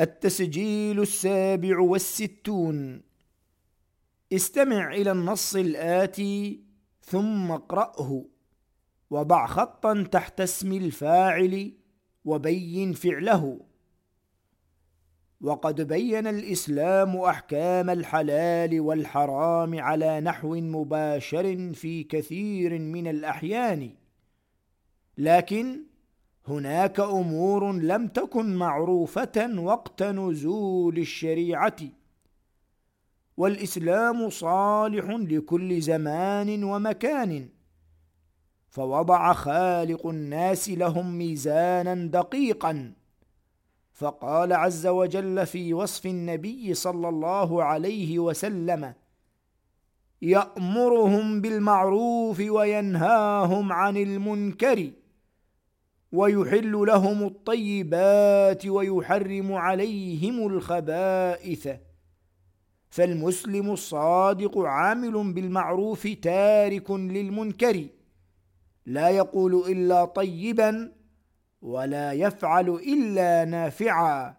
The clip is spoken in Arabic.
التسجيل السابع والستون. استمع إلى النص الآتي ثم اقرأه. وضع خطا تحت اسم الفاعل وبين فعله. وقد بين الإسلام أحكام الحلال والحرام على نحو مباشر في كثير من الأحيان. لكن هناك أمور لم تكن معروفة وقت نزول الشريعة. والإسلام صالح لكل زمان ومكان. فوضع خالق الناس لهم ميزانا دقيقا. فقال عز وجل في وصف النبي صلى الله عليه وسلم يأمرهم بالمعروف وينهاهم عن المنكر. ويحل لهم الطيبات ويحرم عليهم الخبائث. فالمسلم الصادق عامل بالمعروف تارك للمنكر. لا يقول إلا طيبا ولا يفعل إلا نافعا.